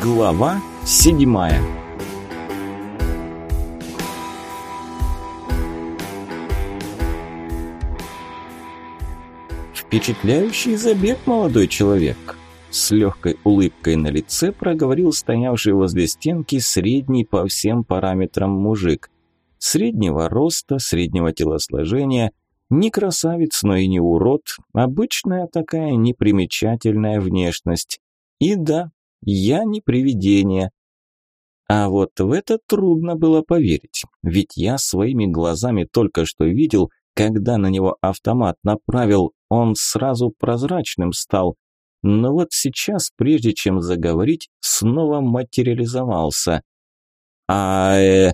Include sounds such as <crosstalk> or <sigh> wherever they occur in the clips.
Глава седьмая Впечатляющий забег, молодой человек. С легкой улыбкой на лице проговорил стоявший возле стенки средний по всем параметрам мужик. Среднего роста, среднего телосложения, не красавец, но и не урод, обычная такая непримечательная внешность. И да, я не привидение. А вот в это трудно было поверить, ведь я своими глазами только что видел, когда на него автомат направил, он сразу прозрачным стал. Но вот сейчас, прежде чем заговорить, снова материализовался. А э,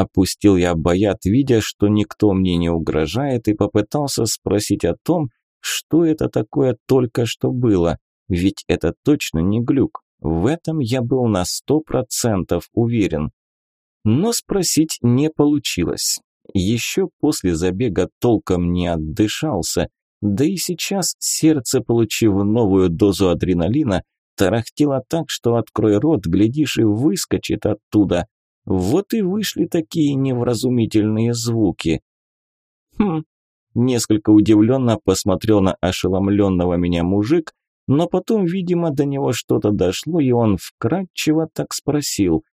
Опустил я боят, видя, что никто мне не угрожает, и попытался спросить о том, что это такое только что было, ведь это точно не глюк. В этом я был на сто процентов уверен. Но спросить не получилось. Еще после забега толком не отдышался, да и сейчас сердце, получив новую дозу адреналина, тарахтело так, что открой рот, глядишь и выскочит оттуда. Вот и вышли такие невразумительные звуки. Хм, несколько удивленно посмотрел на ошеломленного меня мужик, но потом, видимо, до него что-то дошло, и он вкратчиво так спросил.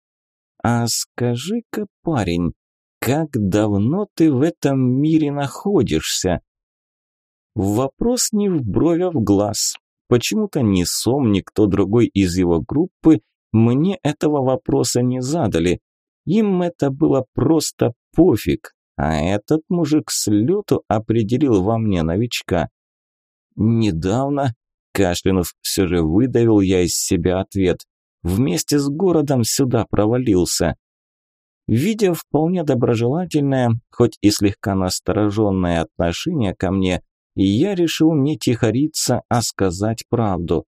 «А скажи-ка, парень, как давно ты в этом мире находишься?» Вопрос не в бровь, а в глаз. Почему-то ни Сом, ни кто другой из его группы мне этого вопроса не задали. Им это было просто пофиг, а этот мужик с лету определил во мне новичка. Недавно, кашлянув, все же выдавил я из себя ответ. Вместе с городом сюда провалился. Видя вполне доброжелательное, хоть и слегка настороженное отношение ко мне, я решил не тихориться, а сказать правду.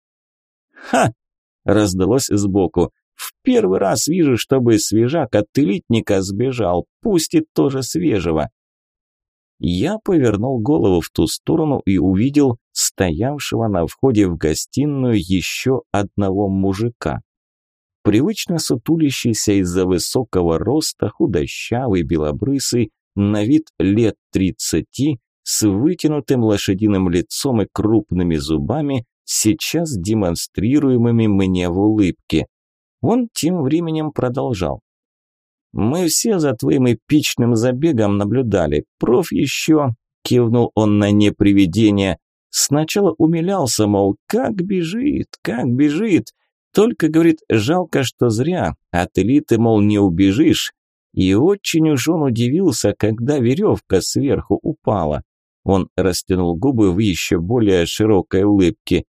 «Ха!» – раздалось сбоку. В первый раз вижу, чтобы свежак от элитника сбежал, пусть и тоже свежего. Я повернул голову в ту сторону и увидел стоявшего на входе в гостиную еще одного мужика. Привычно сутулящийся из-за высокого роста, худощавый, белобрысый, на вид лет тридцати, с вытянутым лошадиным лицом и крупными зубами, сейчас демонстрируемыми мне в улыбке. Он тем временем продолжал. «Мы все за твоим эпичным забегом наблюдали. Проф еще...» – кивнул он на непривидение. Сначала умилялся, мол, как бежит, как бежит. Только, говорит, жалко, что зря. От элиты, мол, не убежишь. И очень уж он удивился, когда веревка сверху упала. Он растянул губы в еще более широкой улыбке.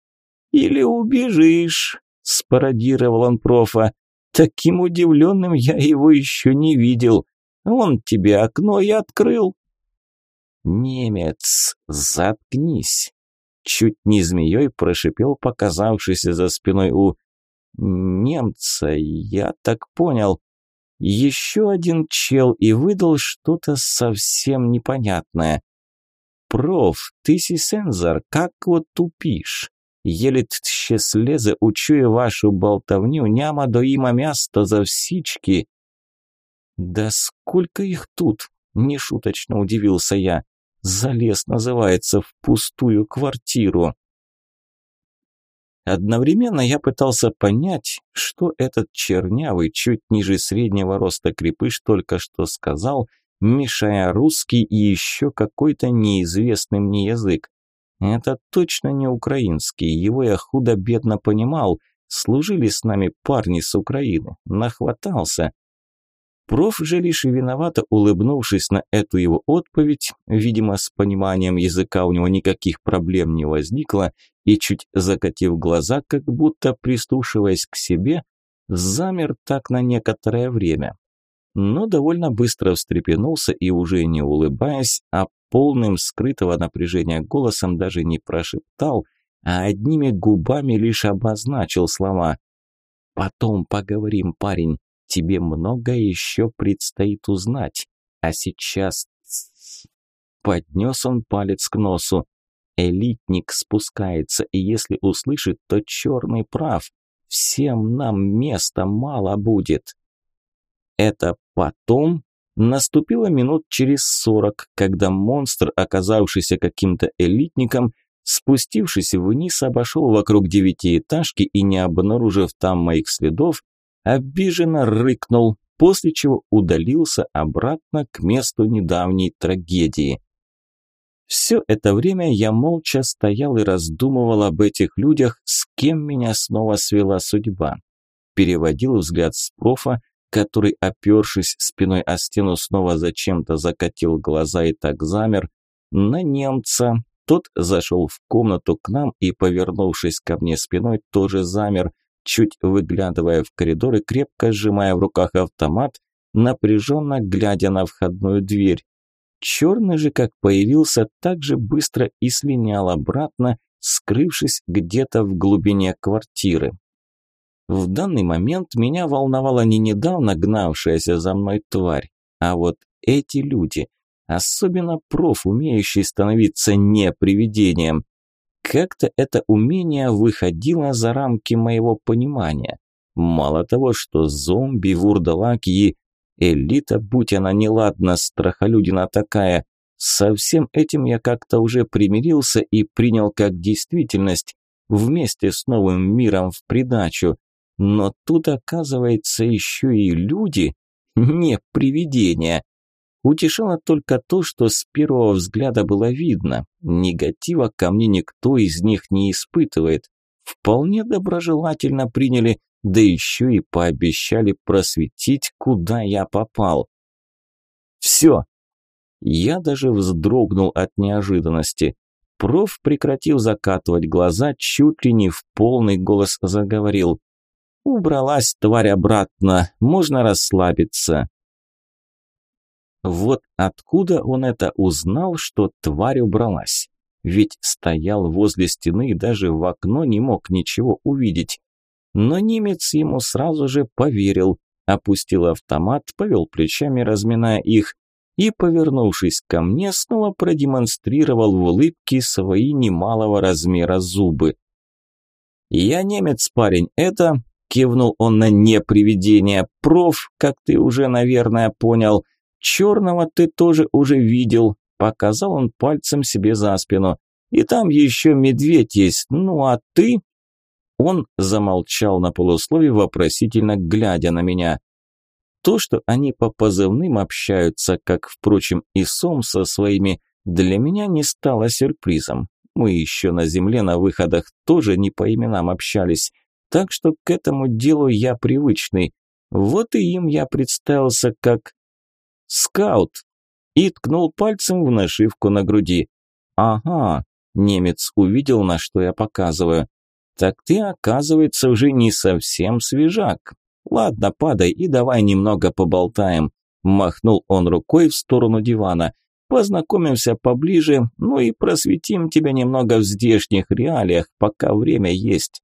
«Или убежишь, спародировал он профа. Таким удивленным я его еще не видел. Он тебе окно и открыл. Немец, заткнись. Чуть не змеей прошипел показавшийся за спиной у немца, я так понял. Еще один чел и выдал что-то совсем непонятное. «Проф, ты сензор, как вот тупишь?» Еле ще слезе, учує вашу болтовню, няма до има место за всички. Да сколько их тут? Нешуточно удивился я. Залез, называется, в пустую квартиру. Одновременно я пытался понять, что этот чернявый, чуть ниже среднего роста крепыш только что сказал, мешая русский и еще какой-то неизвестный мне язык. Это точно не украинский, его я худо-бедно понимал. Служили с нами парни с Украины, нахватался. Проф же лишь виновато улыбнувшись на эту его отповедь, видимо, с пониманием языка у него никаких проблем не возникло, и чуть закатив глаза, как будто прислушиваясь к себе, замер так на некоторое время. Но довольно быстро встрепенулся и уже не улыбаясь, а полным скрытого напряжения голосом даже не прошептал, а одними губами лишь обозначил слова. «Потом поговорим, парень, тебе многое еще предстоит узнать, а сейчас...» Поднес он палец к носу. Элитник спускается, и если услышит, то черный прав. Всем нам места мало будет. Это потом наступило минут через сорок, когда монстр, оказавшийся каким-то элитником, спустившись вниз, обошел вокруг девятиэтажки и, не обнаружив там моих следов, обиженно рыкнул, после чего удалился обратно к месту недавней трагедии. Все это время я молча стоял и раздумывал об этих людях, с кем меня снова свела судьба. Переводил взгляд с профа, который, опершись спиной о стену, снова зачем-то закатил глаза и так замер, на немца. Тот зашел в комнату к нам и, повернувшись ко мне спиной, тоже замер, чуть выглядывая в коридор и крепко сжимая в руках автомат, напряженно глядя на входную дверь. Черный же, как появился, так же быстро и слинял обратно, скрывшись где-то в глубине квартиры. В данный момент меня волновала не недавно гнавшаяся за мной тварь, а вот эти люди, особенно проф, умеющий становиться не привидением. Как-то это умение выходило за рамки моего понимания. Мало того, что зомби, вурдалаки Элита, будь она неладна, страхолюдина такая. Со всем этим я как-то уже примирился и принял как действительность, вместе с новым миром в придачу. Но тут, оказывается, еще и люди, <laughs> не привидения. Утешало только то, что с первого взгляда было видно. Негатива ко мне никто из них не испытывает. Вполне доброжелательно приняли да еще и пообещали просветить, куда я попал. Все. Я даже вздрогнул от неожиданности. Проф прекратил закатывать глаза, чуть ли не в полный голос заговорил. «Убралась тварь обратно, можно расслабиться». Вот откуда он это узнал, что тварь убралась? Ведь стоял возле стены и даже в окно не мог ничего увидеть. Но немец ему сразу же поверил, опустил автомат, повел плечами, разминая их, и, повернувшись ко мне, снова продемонстрировал в улыбке свои немалого размера зубы. «Я немец, парень, это...» – кивнул он на непривидение. «Проф, как ты уже, наверное, понял. Черного ты тоже уже видел», – показал он пальцем себе за спину. «И там еще медведь есть. Ну а ты...» Он замолчал на полуслове, вопросительно глядя на меня. То, что они по позывным общаются, как, впрочем, и Сом со своими, для меня не стало сюрпризом. Мы еще на земле на выходах тоже не по именам общались, так что к этому делу я привычный. Вот и им я представился как скаут и ткнул пальцем в нашивку на груди. Ага, немец увидел, на что я показываю. Так ты, оказывается, уже не совсем свежак. Ладно, падай и давай немного поболтаем. Махнул он рукой в сторону дивана. Познакомимся поближе, ну и просветим тебя немного в здешних реалиях, пока время есть.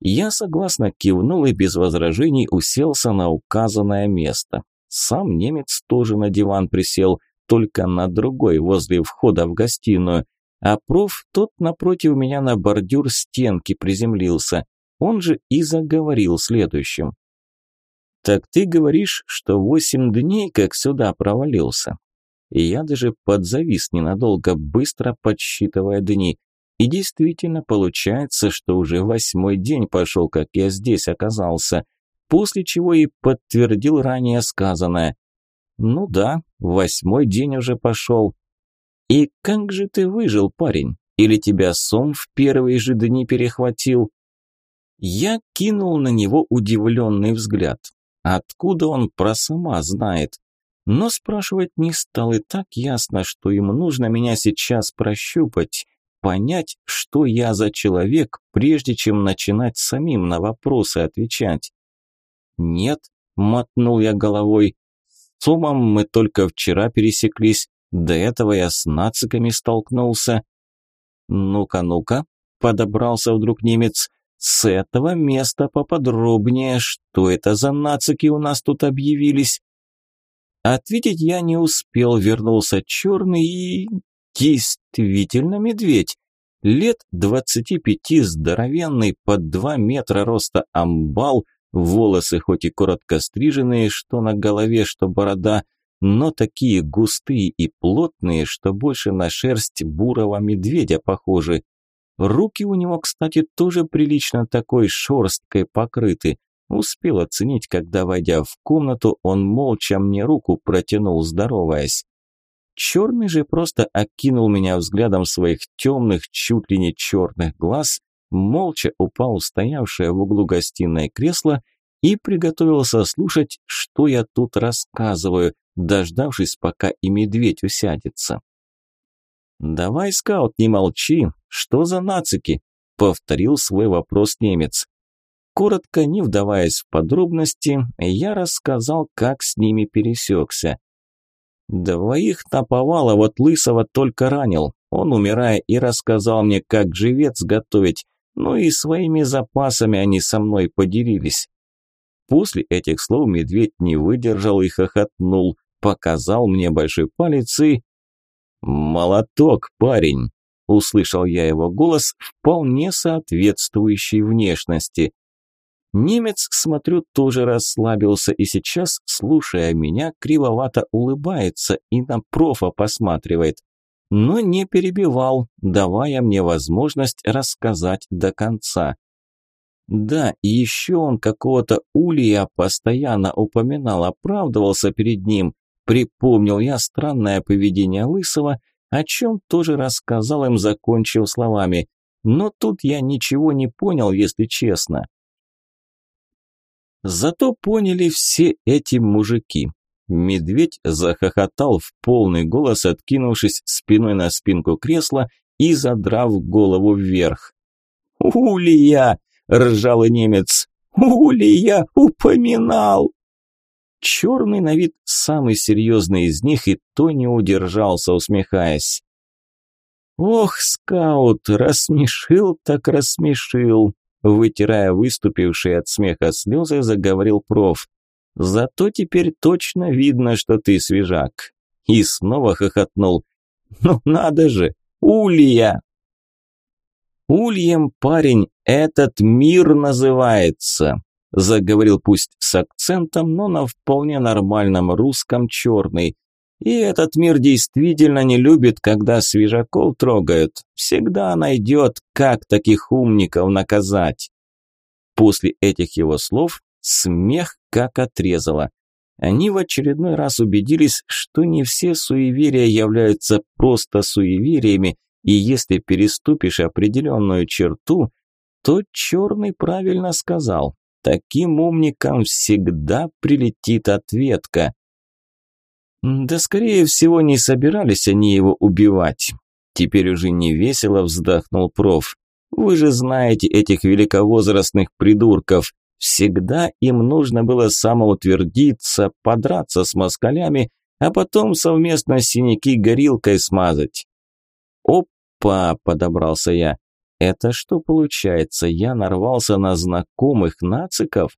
Я согласно кивнул и без возражений уселся на указанное место. Сам немец тоже на диван присел, только на другой, возле входа в гостиную – а проф тот напротив меня на бордюр стенки приземлился. Он же и заговорил следующим. «Так ты говоришь, что восемь дней как сюда провалился?» И я даже подзавис ненадолго, быстро подсчитывая дни. И действительно получается, что уже восьмой день пошел, как я здесь оказался, после чего и подтвердил ранее сказанное. Ну да, восьмой день уже пошел, «И как же ты выжил, парень? Или тебя сом в первые же дни перехватил?» Я кинул на него удивленный взгляд. Откуда он про сама знает? Но спрашивать не стал, и так ясно, что ему нужно меня сейчас прощупать, понять, что я за человек, прежде чем начинать самим на вопросы отвечать. «Нет», – мотнул я головой, – «с Сомом мы только вчера пересеклись, до этого я с нациками столкнулся. Ну-ка, ну-ка, подобрался вдруг немец. С этого места поподробнее, что это за нацики у нас тут объявились? Ответить я не успел, вернулся черный и... Действительно медведь. Лет двадцати пяти здоровенный, под два метра роста амбал, волосы хоть и коротко стриженные, что на голове, что борода, но такие густые и плотные, что больше на шерсть бурого медведя похожи. Руки у него, кстати, тоже прилично такой шерсткой покрыты. Успел оценить, когда, войдя в комнату, он молча мне руку протянул, здороваясь. Черный же просто окинул меня взглядом своих темных, чуть ли не черных глаз, молча упал в стоявшее в углу гостиной кресло и приготовился слушать, что я тут рассказываю, дождавшись, пока и медведь усядется. «Давай, скаут, не молчи, что за нацики?» – повторил свой вопрос немец. Коротко, не вдаваясь в подробности, я рассказал, как с ними пересекся. Двоих наповал, а вот Лысого только ранил. Он, умирая, и рассказал мне, как живец готовить, ну и своими запасами они со мной поделились. После этих слов медведь не выдержал и хохотнул, показал мне большой палец и... «Молоток, парень!» – услышал я его голос, вполне соответствующий внешности. Немец, смотрю, тоже расслабился и сейчас, слушая меня, кривовато улыбается и на профа посматривает. Но не перебивал, давая мне возможность рассказать до конца. Да, и еще он какого-то Улья постоянно упоминал, оправдывался перед ним. Припомнил я странное поведение Лысого, о чем тоже рассказал им, закончив словами. Но тут я ничего не понял, если честно. Зато поняли все эти мужики. Медведь захохотал в полный голос, откинувшись спиной на спинку кресла и задрав голову вверх. «Улья!» – ржал немец. «Улья! Упоминал!» Черный на вид самый серьезный из них и то не удержался, усмехаясь. «Ох, скаут, рассмешил так рассмешил!» Вытирая выступившие от смеха слезы, заговорил проф. «Зато теперь точно видно, что ты свежак». И снова хохотнул. «Ну надо же! Улья!» «Ульем, парень, этот мир называется!» Заговорил пусть с акцентом, но на вполне нормальном русском черный. И этот мир действительно не любит, когда свежаков трогают. Всегда найдет, как таких умников наказать. После этих его слов смех как отрезало. Они в очередной раз убедились, что не все суеверия являются просто суевериями, и если переступишь определенную черту, то черный правильно сказал. Таким умникам всегда прилетит ответка. Да, скорее всего, не собирались они его убивать. Теперь уже не весело вздохнул проф. Вы же знаете этих великовозрастных придурков. Всегда им нужно было самоутвердиться, подраться с москалями, а потом совместно синяки горилкой смазать. «Опа!» – подобрался я. «Это что получается? Я нарвался на знакомых нациков?»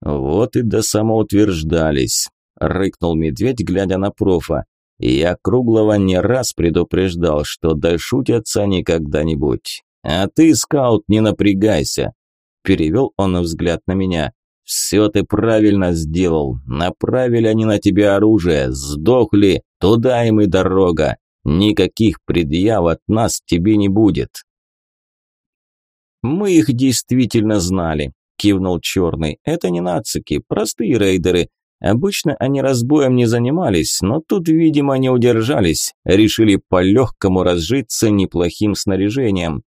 Вот и до самоутверждались рыкнул медведь, глядя на профа. Я Круглого не раз предупреждал, что дошутятся они когда-нибудь. А ты, скаут, не напрягайся. Перевел он взгляд на меня. Все ты правильно сделал. Направили они на тебя оружие. Сдохли. Туда им и дорога. Никаких предъяв от нас тебе не будет. Мы их действительно знали, кивнул черный. Это не нацики, простые рейдеры. Обычно они разбоем не занимались, но тут, видимо, не удержались, решили по-легкому разжиться неплохим снаряжением.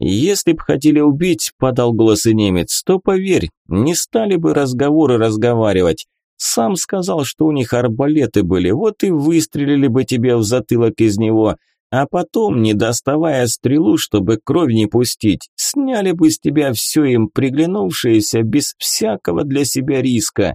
«Если б хотели убить», – подал голос и немец, – «то, поверь, не стали бы разговоры разговаривать. Сам сказал, что у них арбалеты были, вот и выстрелили бы тебе в затылок из него, а потом, не доставая стрелу, чтобы кровь не пустить, сняли бы с тебя все им приглянувшееся без всякого для себя риска».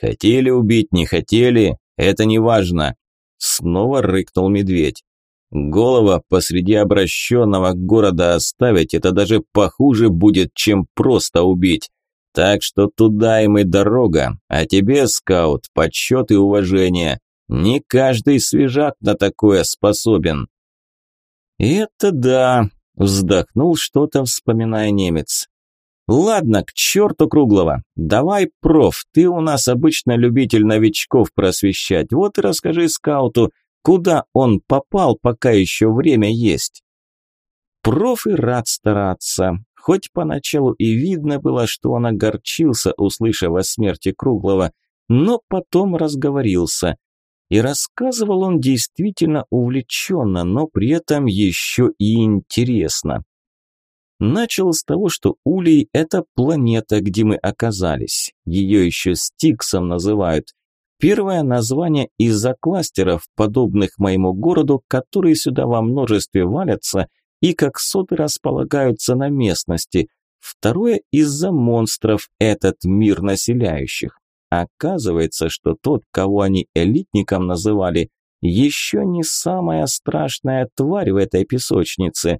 Хотели убить, не хотели, это не важно. Снова рыкнул медведь. Голова посреди обращенного города оставить, это даже похуже будет, чем просто убить. Так что туда им и дорога, а тебе, скаут, почет и уважение. Не каждый свежак на такое способен. «Это да», – вздохнул что-то, вспоминая немец. «Ладно, к черту круглого. Давай, проф, ты у нас обычно любитель новичков просвещать. Вот и расскажи скауту, куда он попал, пока еще время есть». Проф и рад стараться. Хоть поначалу и видно было, что он огорчился, услышав о смерти Круглого, но потом разговорился. И рассказывал он действительно увлеченно, но при этом еще и интересно. Начал с того, что Улей – это планета, где мы оказались. Ее еще Стиксом называют. Первое название из-за кластеров, подобных моему городу, которые сюда во множестве валятся и как соты располагаются на местности. Второе – из-за монстров, этот мир населяющих. Оказывается, что тот, кого они элитником называли, еще не самая страшная тварь в этой песочнице.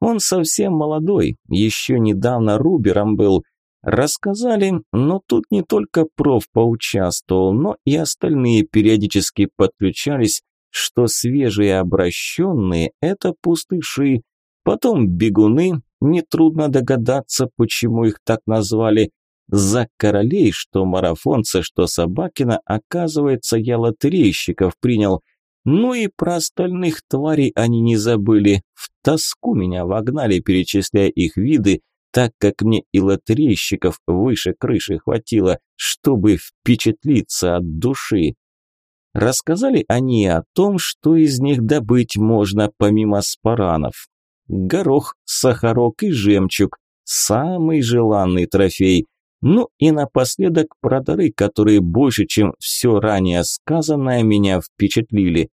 Он совсем молодой, еще недавно рубером был. Рассказали, но тут не только проф поучаствовал, но и остальные периодически подключались, что свежие обращенные – это пустыши, потом бегуны, нетрудно догадаться, почему их так назвали, за королей, что марафонца, что Собакина, оказывается, я лотерейщиков принял – ну и про остальных тварей они не забыли. В тоску меня вогнали, перечисляя их виды, так как мне и лотерейщиков выше крыши хватило, чтобы впечатлиться от души. Рассказали они о том, что из них добыть можно помимо спаранов. Горох, сахарок и жемчуг – самый желанный трофей. Ну и напоследок про дары, которые больше, чем все ранее сказанное, меня впечатлили.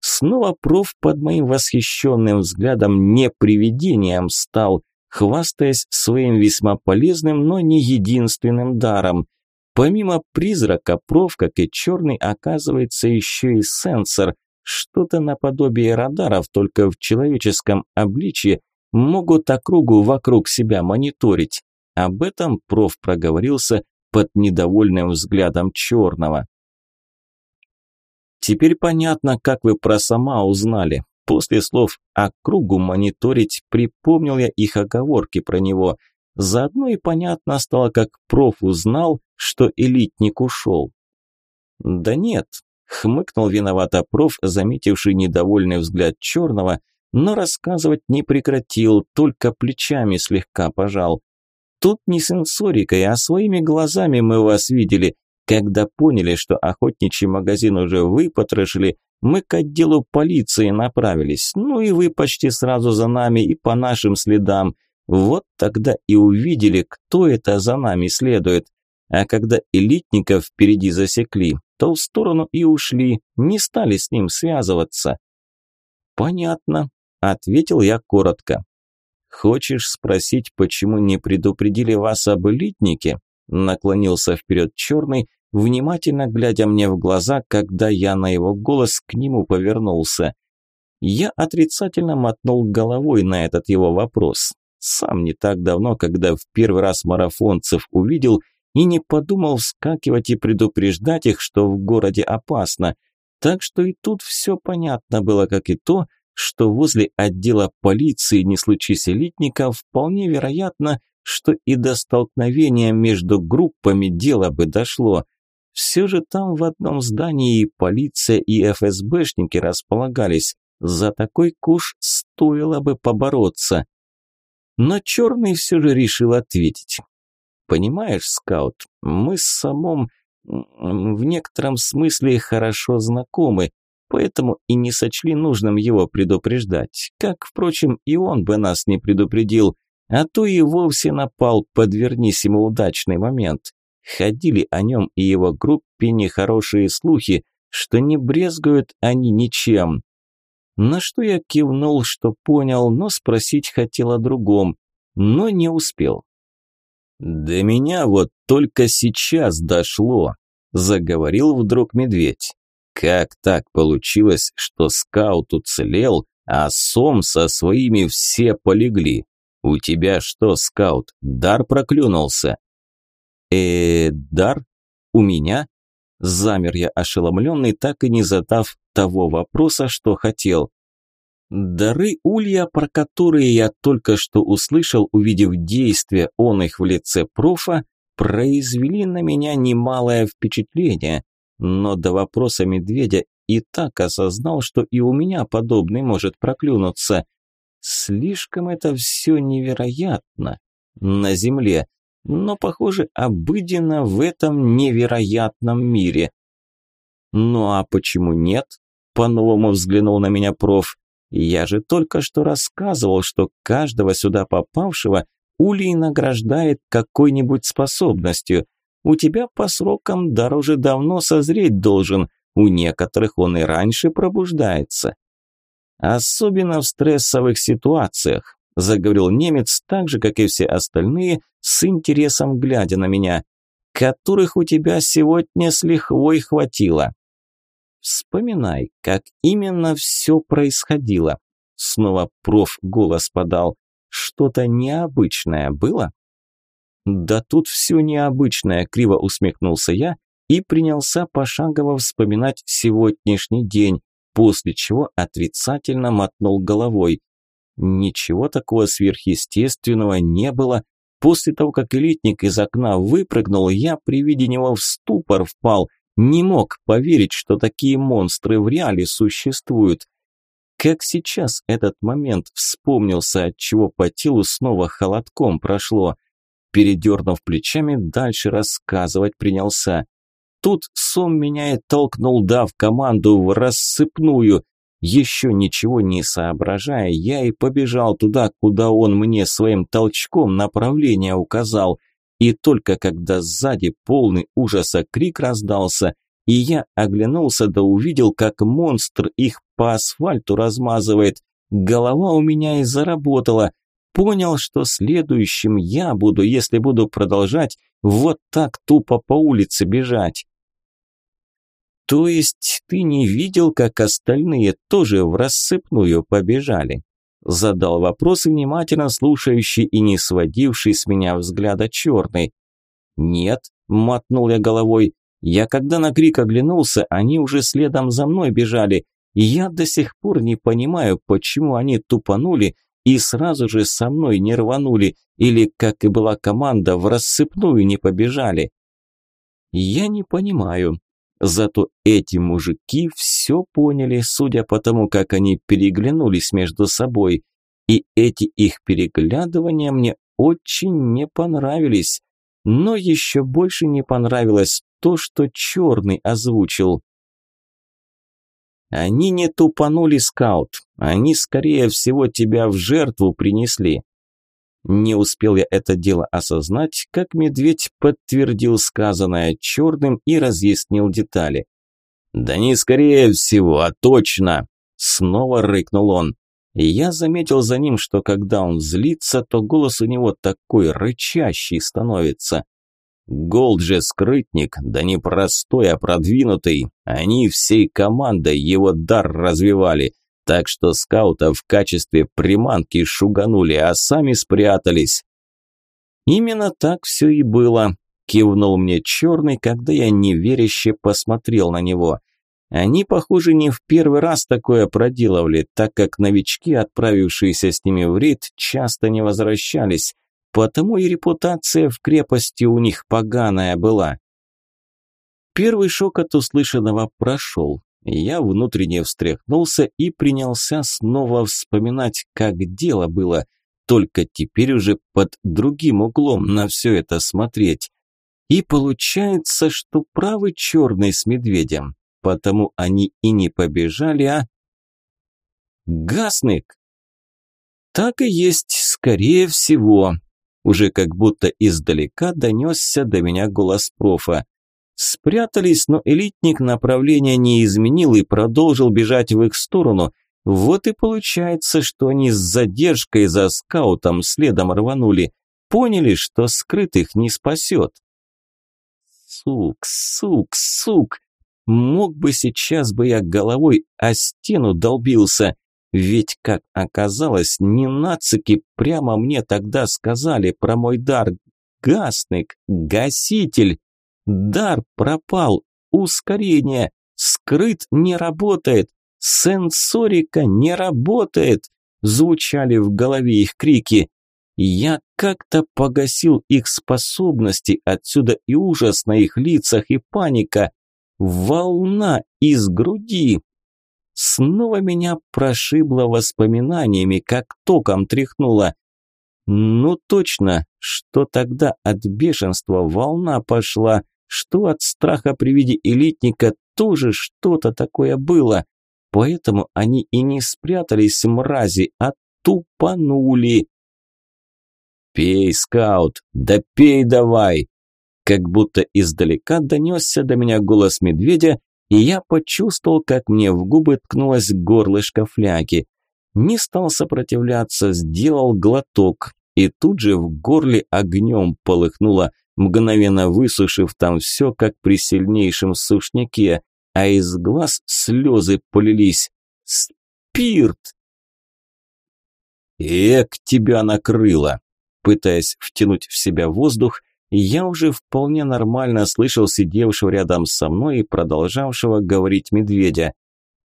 Снова проф под моим восхищенным взглядом не привидением стал, хвастаясь своим весьма полезным, но не единственным даром. Помимо призрака, проф, как и черный, оказывается еще и сенсор, что-то наподобие радаров, только в человеческом обличье, могут округу вокруг себя мониторить. Об этом проф проговорился под недовольным взглядом черного. Теперь понятно, как вы про сама узнали. После слов о кругу мониторить припомнил я их оговорки про него. Заодно и понятно стало, как проф узнал, что элитник ушел. Да нет, хмыкнул виновато проф, заметивший недовольный взгляд черного, но рассказывать не прекратил, только плечами слегка пожал. Тут не сенсорикой, а своими глазами мы вас видели. Когда поняли, что охотничий магазин уже выпотрошили, мы к отделу полиции направились. Ну и вы почти сразу за нами и по нашим следам. Вот тогда и увидели, кто это за нами следует. А когда элитников впереди засекли, то в сторону и ушли, не стали с ним связываться. «Понятно», – ответил я коротко. «Хочешь спросить, почему не предупредили вас об элитнике?» Наклонился вперед черный, внимательно глядя мне в глаза, когда я на его голос к нему повернулся. Я отрицательно мотнул головой на этот его вопрос. Сам не так давно, когда в первый раз марафонцев увидел и не подумал вскакивать и предупреждать их, что в городе опасно. Так что и тут все понятно было, как и то, что возле отдела полиции, не случись элитника, вполне вероятно – что и до столкновения между группами дело бы дошло. Все же там в одном здании и полиция, и ФСБшники располагались. За такой куш стоило бы побороться. Но Черный все же решил ответить. «Понимаешь, скаут, мы с самом в некотором смысле хорошо знакомы, поэтому и не сочли нужным его предупреждать. Как, впрочем, и он бы нас не предупредил а то и вовсе напал, подвернись ему удачный момент. Ходили о нем и его группе нехорошие слухи, что не брезгуют они ничем. На что я кивнул, что понял, но спросить хотел о другом, но не успел. «До меня вот только сейчас дошло», – заговорил вдруг медведь. «Как так получилось, что скаут уцелел, а сом со своими все полегли? «У тебя что, скаут, дар проклюнулся?» Э дар? У меня?» Замер я ошеломленный, так и не задав того вопроса, что хотел. Дары улья, про которые я только что услышал, увидев действия он их в лице профа, произвели на меня немалое впечатление. Но до вопроса медведя и так осознал, что и у меня подобный может проклюнуться. Слишком это все невероятно на Земле, но, похоже, обыденно в этом невероятном мире. Ну а почему нет? По-новому взглянул на меня проф. Я же только что рассказывал, что каждого сюда попавшего Улей награждает какой-нибудь способностью. У тебя по срокам дар уже давно созреть должен, у некоторых он и раньше пробуждается. Особенно в стрессовых ситуациях, заговорил немец так же, как и все остальные, с интересом глядя на меня, которых у тебя сегодня с лихвой хватило. Вспоминай, как именно все происходило. Снова проф голос подал. Что-то необычное было? Да тут все необычное, криво усмехнулся я и принялся пошагово вспоминать сегодняшний день, после чего отрицательно мотнул головой. Ничего такого сверхъестественного не было. После того, как элитник из окна выпрыгнул, я при виде него в ступор впал – не мог поверить, что такие монстры в реале существуют. Как сейчас этот момент вспомнился, от чего по телу снова холодком прошло. Передернув плечами, дальше рассказывать принялся. Тут Сом меня и толкнул, дав команду в рассыпную. Еще ничего не соображая, я и побежал туда, куда он мне своим толчком направление указал – и только когда сзади полный ужаса крик раздался, и я оглянулся да увидел, как монстр их по асфальту размазывает, голова у меня и заработала. Понял, что следующим я буду, если буду продолжать вот так тупо по улице бежать. То есть ты не видел, как остальные тоже в рассыпную побежали? Задал вопрос внимательно слушающий и не сводивший с меня взгляда черный. «Нет», – мотнул я головой, – «я когда на крик оглянулся, они уже следом за мной бежали, и я до сих пор не понимаю, почему они тупанули и сразу же со мной не рванули, или, как и была команда, в рассыпную не побежали». «Я не понимаю», Зато эти мужики все поняли, судя по тому, как они переглянулись между собой. И эти их переглядывания мне очень не понравились. Но еще больше не понравилось то, что черный озвучил. Они не тупанули, скаут. Они, скорее всего, тебя в жертву принесли. Не успел я это дело осознать, как медведь подтвердил сказанное черным и разъяснил детали. «Да не скорее всего, а точно!» Снова рыкнул он. Я заметил за ним, что когда он злится, то голос у него такой рычащий становится. Голд же скрытник, да не простой, а продвинутый. Они всей командой его дар развивали. Так что скаута в качестве приманки шуганули, а сами спрятались. Именно так все и было, кивнул мне черный, когда я неверяще посмотрел на него. Они, похоже, не в первый раз такое проделывали, так как новички, отправившиеся с ними в рейд, часто не возвращались, потому и репутация в крепости у них поганая была. Первый шок от услышанного прошел. Я внутренне встряхнулся и принялся снова вспоминать, как дело было, только теперь уже под другим углом на все это смотреть. И получается, что правы черный с медведем, потому они и не побежали, а... Гасник! Так и есть, скорее всего. Уже как будто издалека донесся до меня голос профа. Спрятались, но элитник направления не изменил и продолжил бежать в их сторону. Вот и получается, что они с задержкой за скаутом следом рванули. Поняли, что скрытых не спасет. Сук, сук, сук. Мог бы сейчас бы я головой о стену долбился. Ведь, как оказалось, не нацики прямо мне тогда сказали про мой дар. Гасник, гаситель. Дар пропал, ускорение, скрыт не работает, «Сенсорика не работает!» – звучали в голове их крики. Я как-то погасил их способности, отсюда и ужас на их лицах, и паника. Волна из груди. Снова меня прошибло воспоминаниями, как током тряхнуло. Ну точно, что тогда от бешенства волна пошла, что от страха при виде элитника тоже что-то такое было. Поэтому они и не спрятались, мрази, а тупанули. «Пей, скаут, да пей давай!» Как будто издалека донесся до меня голос медведя, и я почувствовал, как мне в губы ткнулось горлышко фляги. Не стал сопротивляться, сделал глоток, и тут же в горле огнем полыхнуло, мгновенно высушив там все, как при сильнейшем сушняке, а из глаз слезы полились. «Спирт!» «Эк, тебя накрыло!» Пытаясь втянуть в себя воздух, я уже вполне нормально слышал сидевшего рядом со мной и продолжавшего говорить медведя.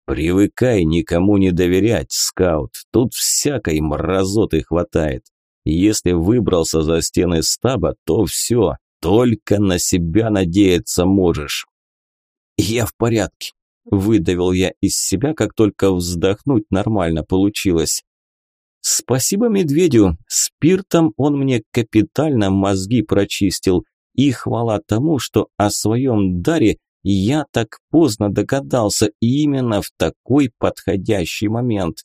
«Привыкай никому не доверять, скаут, тут всякой мразоты хватает. Если выбрался за стены стаба, то все, только на себя надеяться можешь». «Я в порядке», – выдавил я из себя, как только вздохнуть нормально получилось. Спасибо медведю, спиртом он мне капитально мозги прочистил. И хвала тому, что о своем даре я так поздно догадался именно в такой подходящий момент.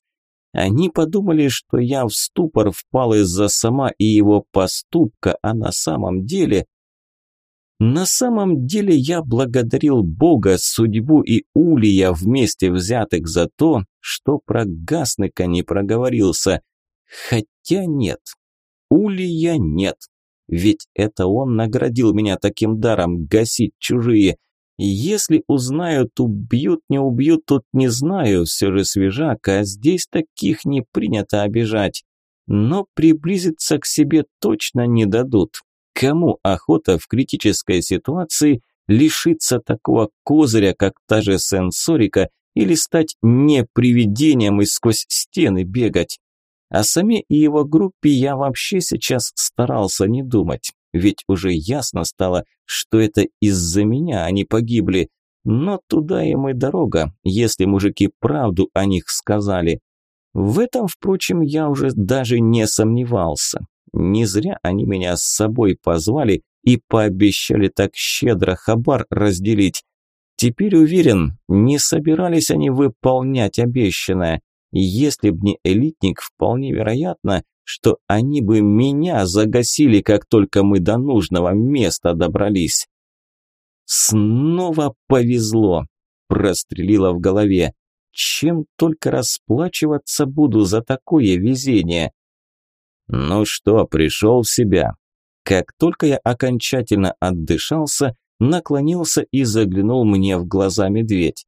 Они подумали, что я в ступор впал из-за сама и его поступка, а на самом деле... На самом деле я благодарил Бога, судьбу и Улия вместе взятых за то, что про Гасныка не проговорился. Хотя нет, Улия нет. Ведь это он наградил меня таким даром гасить чужие. Если узнают, убьют, не убьют, тут не знаю, все же свежак, а здесь таких не принято обижать. Но приблизиться к себе точно не дадут. Кому охота в критической ситуации лишиться такого козыря, как та же сенсорика, или стать не привидением и сквозь стены бегать? О Саме и его группе я вообще сейчас старался не думать, ведь уже ясно стало, что это из-за меня они погибли. Но туда им и дорога, если мужики правду о них сказали. В этом, впрочем, я уже даже не сомневался. Не зря они меня с собой позвали и пообещали так щедро хабар разделить. Теперь уверен, не собирались они выполнять обещанное. Если б не элитник, вполне вероятно, что они бы меня загасили, как только мы до нужного места добрались. Снова повезло, прострелило в голове. Чем только расплачиваться буду за такое везение. Ну что, пришел в себя. Как только я окончательно отдышался, наклонился и заглянул мне в глаза медведь.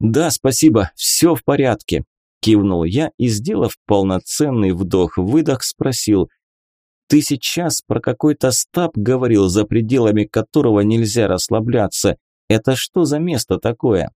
«Да, спасибо, все в порядке», Кивнул я и, сделав полноценный вдох-выдох, спросил. «Ты сейчас про какой-то стаб говорил, за пределами которого нельзя расслабляться. Это что за место такое?»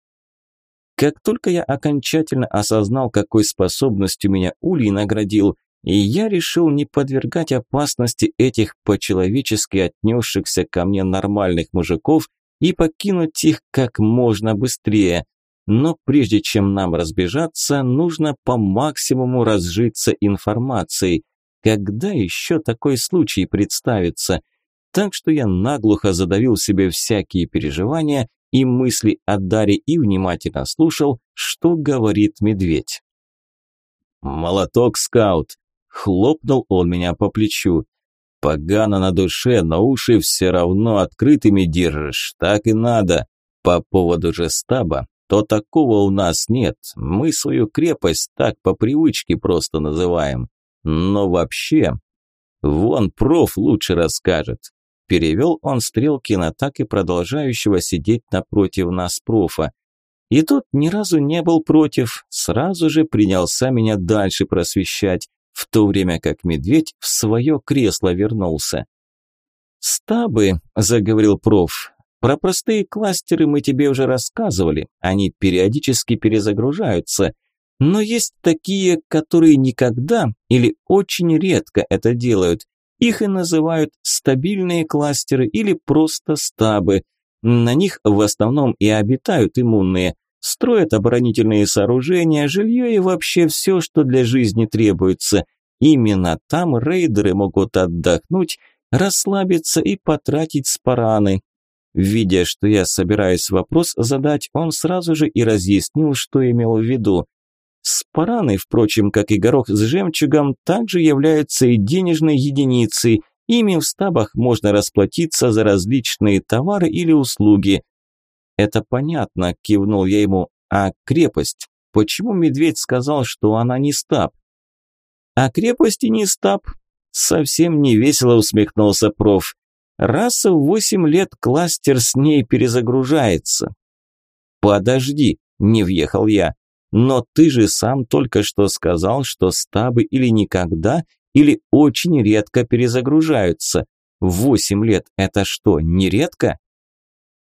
Как только я окончательно осознал, какой способностью меня Улей наградил, и я решил не подвергать опасности этих по-человечески отнесшихся ко мне нормальных мужиков и покинуть их как можно быстрее. Но прежде чем нам разбежаться, нужно по максимуму разжиться информацией. Когда еще такой случай представится? Так что я наглухо задавил себе всякие переживания и мысли о Даре и внимательно слушал, что говорит медведь. «Молоток, скаут!» – хлопнул он меня по плечу. «Погано на душе, но уши все равно открытыми держишь, так и надо. По поводу же стаба, то такого у нас нет. Мы свою крепость так по привычке просто называем. Но вообще... Вон проф лучше расскажет. Перевел он стрелки на так и продолжающего сидеть напротив нас профа. И тот ни разу не был против, сразу же принялся меня дальше просвещать, в то время как медведь в свое кресло вернулся. «Стабы», – заговорил проф, Про простые кластеры мы тебе уже рассказывали, они периодически перезагружаются. Но есть такие, которые никогда или очень редко это делают. Их и называют стабильные кластеры или просто стабы. На них в основном и обитают иммунные. Строят оборонительные сооружения, жилье и вообще все, что для жизни требуется. Именно там рейдеры могут отдохнуть, расслабиться и потратить спараны. Видя, что я собираюсь вопрос задать, он сразу же и разъяснил, что имел в виду. Спараны, впрочем, как и горох с жемчугом, также являются и денежной единицей. Ими в стабах можно расплатиться за различные товары или услуги. «Это понятно», – кивнул я ему. «А крепость? Почему медведь сказал, что она не стаб?» «А крепости не стаб?» Совсем не весело усмехнулся проф. «Раз в восемь лет кластер с ней перезагружается». «Подожди», – не въехал я. Но ты же сам только что сказал, что стабы или никогда, или очень редко перезагружаются. Восемь лет – это что, не редко?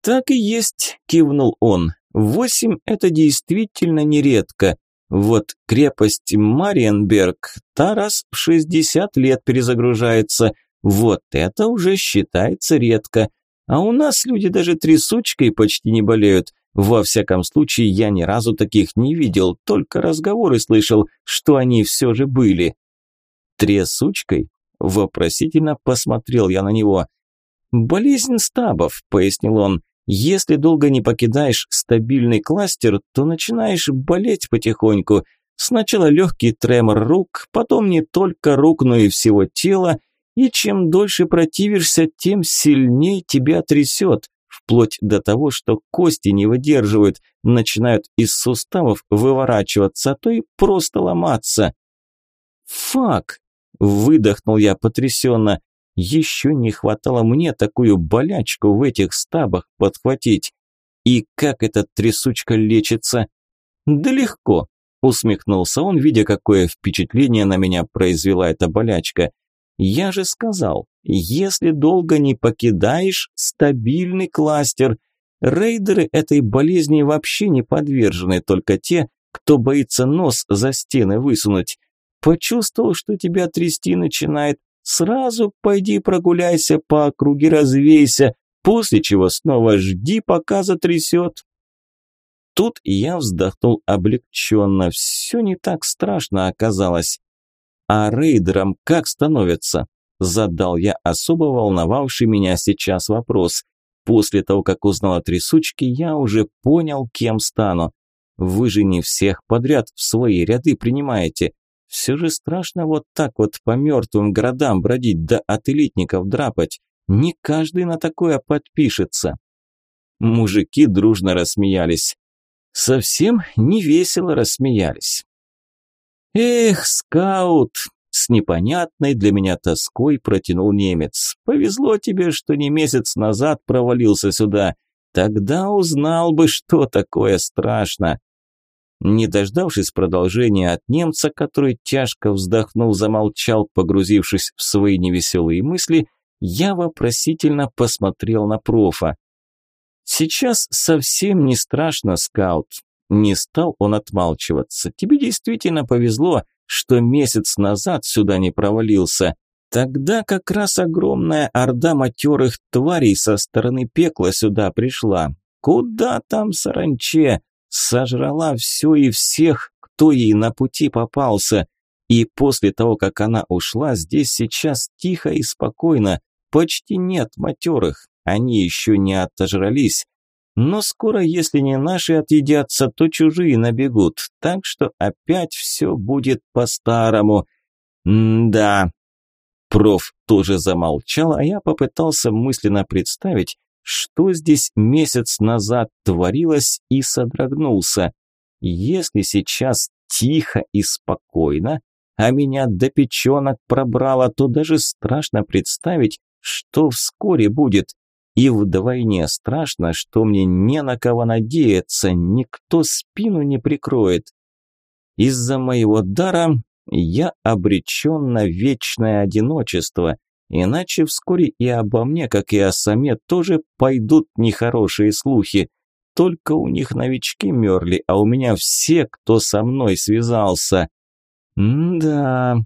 Так и есть, кивнул он. Восемь – это действительно нередко. Вот крепость Мариенберг та раз в 60 лет перезагружается. Вот это уже считается редко. А у нас люди даже трясучкой почти не болеют. Во всяком случае, я ни разу таких не видел, только разговоры слышал, что они все же были. Трясучкой? Вопросительно посмотрел я на него. «Болезнь стабов», – пояснил он. «Если долго не покидаешь стабильный кластер, то начинаешь болеть потихоньку. Сначала легкий тремор рук, потом не только рук, но и всего тела, и чем дольше противишься, тем сильнее тебя трясет вплоть до того, что кости не выдерживают, начинают из суставов выворачиваться, а то и просто ломаться. «Фак!» – выдохнул я потрясенно. «Еще не хватало мне такую болячку в этих стабах подхватить. И как эта трясучка лечится?» «Да легко», – усмехнулся он, видя, какое впечатление на меня произвела эта болячка. Я же сказал, если долго не покидаешь, стабильный кластер. Рейдеры этой болезни вообще не подвержены, только те, кто боится нос за стены высунуть. Почувствовал, что тебя трясти начинает, сразу пойди прогуляйся по округе, развейся, после чего снова жди, пока затрясет. Тут я вздохнул облегченно, все не так страшно оказалось. А рейдерам как становятся? Задал я особо волновавший меня сейчас вопрос. После того, как узнал о трясучке, я уже понял, кем стану. Вы же не всех подряд в свои ряды принимаете. Все же страшно вот так вот по мертвым городам бродить, да от элитников драпать. Не каждый на такое подпишется. Мужики дружно рассмеялись. Совсем не весело рассмеялись. «Эх, скаут!» – с непонятной для меня тоской протянул немец. «Повезло тебе, что не месяц назад провалился сюда. Тогда узнал бы, что такое страшно». Не дождавшись продолжения от немца, который тяжко вздохнул, замолчал, погрузившись в свои невеселые мысли, я вопросительно посмотрел на профа. «Сейчас совсем не страшно, скаут. Не стал он отмалчиваться. Тебе действительно повезло, что месяц назад сюда не провалился. Тогда как раз огромная орда матерых тварей со стороны пекла сюда пришла. Куда там саранче? Сожрала все и всех, кто ей на пути попался. И после того, как она ушла, здесь сейчас тихо и спокойно. Почти нет матерых. Они еще не отожрались. Но скоро, если не наши отъедятся, то чужие набегут, так что опять все будет по-старому. да Проф тоже замолчал, а я попытался мысленно представить, что здесь месяц назад творилось и содрогнулся. Если сейчас тихо и спокойно, а меня до печенок пробрало, то даже страшно представить, что вскоре будет. И вдвойне страшно, что мне не на кого надеяться, никто спину не прикроет. Из-за моего дара я обречен на вечное одиночество. Иначе вскоре и обо мне, как и о саме, тоже пойдут нехорошие слухи. Только у них новички мерли, а у меня все, кто со мной связался. М-да.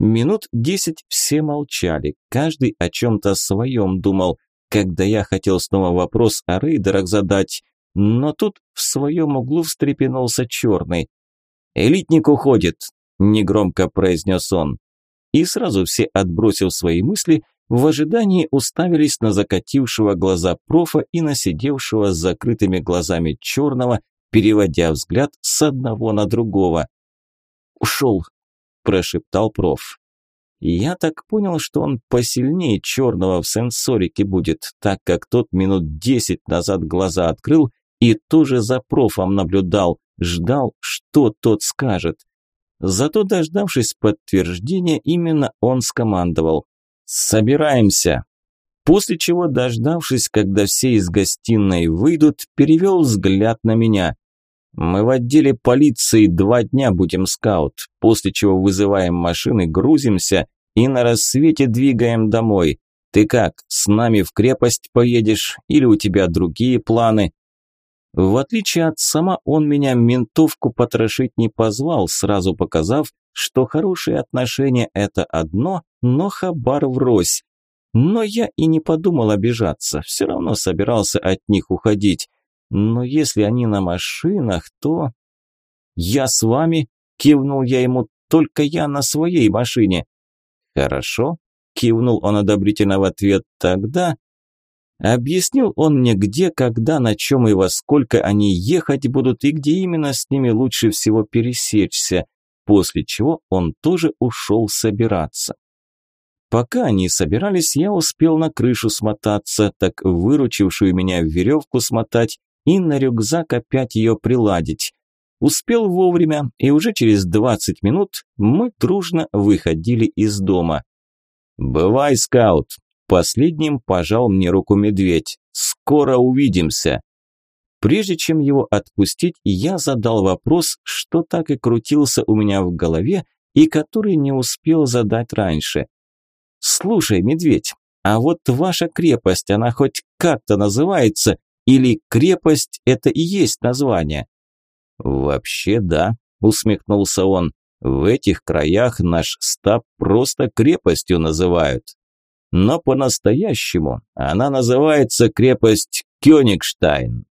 Минут десять все молчали, каждый о чем-то своем думал, когда я хотел снова вопрос о рейдерах задать, но тут в своем углу встрепенулся черный. «Элитник уходит», – негромко произнес он. И сразу все, отбросив свои мысли, в ожидании уставились на закатившего глаза профа и на сидевшего с закрытыми глазами черного, переводя взгляд с одного на другого. «Ушел», – прошептал проф. Я так понял, что он посильнее черного в сенсорике будет, так как тот минут десять назад глаза открыл и тоже за профом наблюдал, ждал, что тот скажет. Зато, дождавшись подтверждения, именно он скомандовал «Собираемся!». После чего, дождавшись, когда все из гостиной выйдут, перевел взгляд на меня. «Мы в отделе полиции два дня будем скаут, после чего вызываем машины, грузимся и на рассвете двигаем домой. Ты как, с нами в крепость поедешь или у тебя другие планы?» В отличие от сама, он меня ментовку потрошить не позвал, сразу показав, что хорошие отношения – это одно, но хабар врозь. Но я и не подумал обижаться, все равно собирался от них уходить. Но если они на машинах, то... «Я с вами», – кивнул я ему, – «только я на своей машине». «Хорошо», – кивнул он одобрительно в ответ, – «тогда...» Объяснил он мне, где, когда, на чем и во сколько они ехать будут и где именно с ними лучше всего пересечься, после чего он тоже ушел собираться. Пока они собирались, я успел на крышу смотаться, так выручившую меня веревку смотать и на рюкзак опять ее приладить. Успел вовремя, и уже через 20 минут мы дружно выходили из дома. «Бывай, скаут!» Последним пожал мне руку медведь. «Скоро увидимся!» Прежде чем его отпустить, я задал вопрос, что так и крутился у меня в голове и который не успел задать раньше. «Слушай, медведь, а вот ваша крепость, она хоть как-то называется, или крепость – это и есть название?» «Вообще да», – усмехнулся он. «В этих краях наш стаб просто крепостью называют» но по-настоящему она называется крепость Кёнигштайн.